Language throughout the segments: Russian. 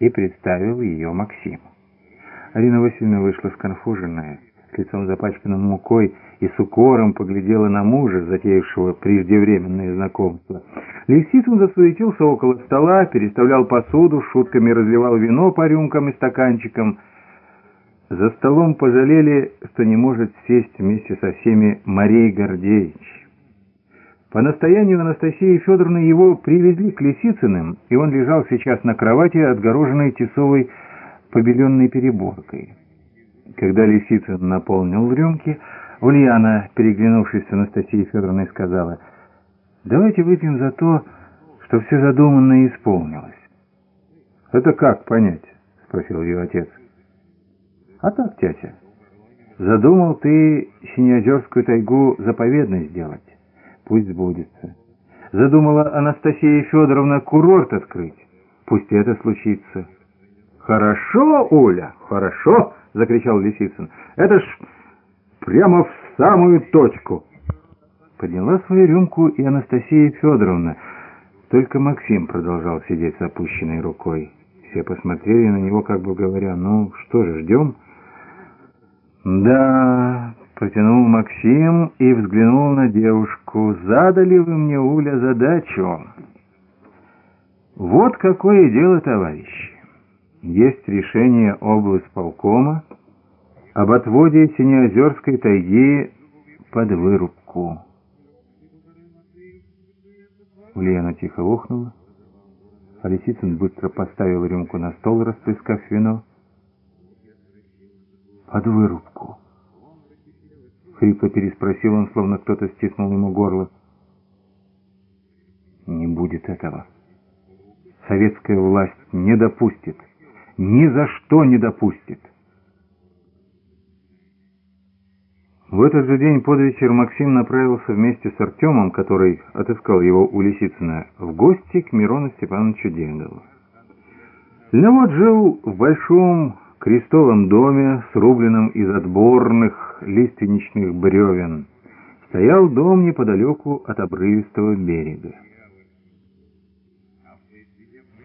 и представил ее Максиму. Арина Васильевна вышла сконфуженная, с лицом запачканным мукой, и с укором поглядела на мужа, затеявшего преждевременное знакомство. Лисицын засуетился около стола, переставлял посуду, шутками разливал вино по рюмкам и стаканчикам. За столом пожалели, что не может сесть вместе со всеми Марей Гордеевич. По настоянию Анастасии Федоровны его привезли к Лисицыным, и он лежал сейчас на кровати, отгороженной тесовой побеленной переборкой. Когда Лисицын наполнил рюмки, Ульяна, переглянувшись с Анастасией Федоровной, сказала, «Давайте выпьем за то, что все задуманное исполнилось». «Это как понять?» — спросил ее отец. «А так, тетя, задумал ты Синеозерскую тайгу заповедной сделать. Пусть сбудется. Задумала Анастасия Федоровна курорт открыть. Пусть это случится». «Хорошо, Оля, хорошо!» — закричал Лисицын. «Это ж прямо в самую точку!» Подняла свою рюмку и Анастасия Федоровна. Только Максим продолжал сидеть с опущенной рукой. Все посмотрели на него, как бы говоря, «Ну, что же, ждем?» «Да...» — протянул Максим и взглянул на девушку. «Задали вы мне, Уля, задачу?» «Вот какое дело, товарищи!» есть решение облсполкома об отводе Синеозерской тайги под вырубку. Ульяна тихо охнула, а быстро поставил рюмку на стол, расплескав вино. «Под вырубку!» Хрипло переспросил он, словно кто-то стиснул ему горло. «Не будет этого. Советская власть не допустит» ни за что не допустит. В этот же день под вечер Максим направился вместе с Артемом, который отыскал его у Лисицына, в гости к Мирону Степановичу Денгову. Леонид жил в большом крестовом доме, срубленном из отборных лиственничных бревен. Стоял дом неподалеку от обрывистого берега.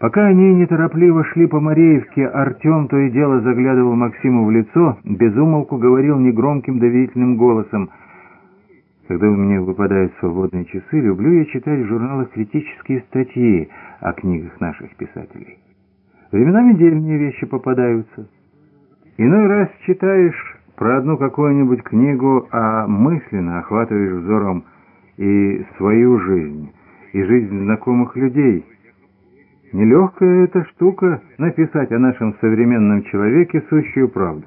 Пока они неторопливо шли по Мореевке, Артем то и дело заглядывал Максиму в лицо, безумолку говорил негромким доверительным голосом. «Когда у меня выпадают свободные часы, люблю я читать в журналах критические статьи о книгах наших писателей. Временами дельные вещи попадаются. Иной раз читаешь про одну какую-нибудь книгу, а мысленно охватываешь взором и свою жизнь, и жизнь знакомых людей». Нелегкая эта штука написать о нашем современном человеке сущую правду.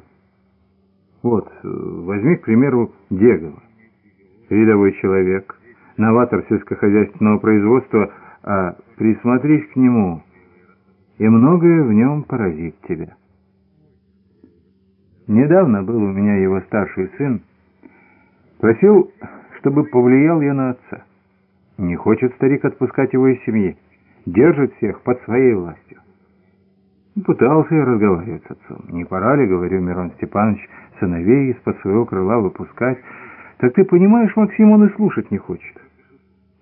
Вот, возьми, к примеру, Дегова. Рядовой человек, новатор сельскохозяйственного производства, а присмотрись к нему, и многое в нем поразит тебя. Недавно был у меня его старший сын, просил, чтобы повлиял я на отца. Не хочет старик отпускать его из семьи держит всех под своей властью. Пытался я разговаривать с отцом. Не пора ли, говорю, Мирон Степанович, сыновей из-под своего крыла выпускать? Так ты понимаешь, Максим, он и слушать не хочет.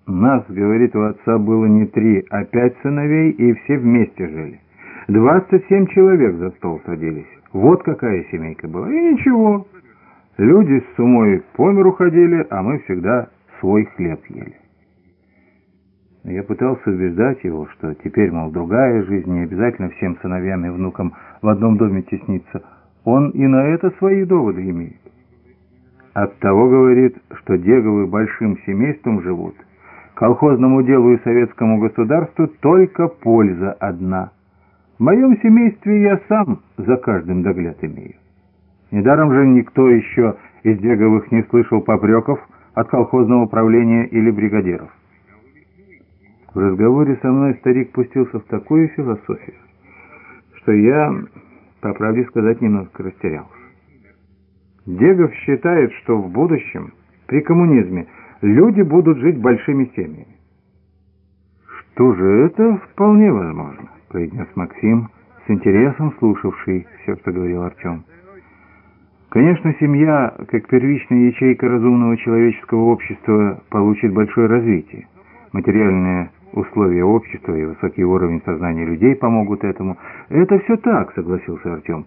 Нас, говорит, у отца было не три, а пять сыновей, и все вместе жили. Двадцать семь человек за стол садились. Вот какая семейка была. И ничего. Люди с умой по миру ходили, а мы всегда свой хлеб ели. Я пытался убеждать его, что теперь, мол, другая жизнь, не обязательно всем сыновьям и внукам в одном доме тесниться. Он и на это свои доводы имеет. Оттого говорит, что Деговы большим семейством живут. Колхозному делу и советскому государству только польза одна. В моем семействе я сам за каждым догляд имею. Недаром же никто еще из Деговых не слышал попреков от колхозного управления или бригадиров. В разговоре со мной старик пустился в такую философию, что я, по правде сказать, немножко растерялся. Дегов считает, что в будущем, при коммунизме, люди будут жить большими семьями. «Что же это вполне возможно», — произнес Максим, с интересом слушавший все, что говорил Артем. Конечно, семья, как первичная ячейка разумного человеческого общества, получит большое развитие. Материальное условия общества и высокий уровень сознания людей помогут этому. Это все так, согласился Артем.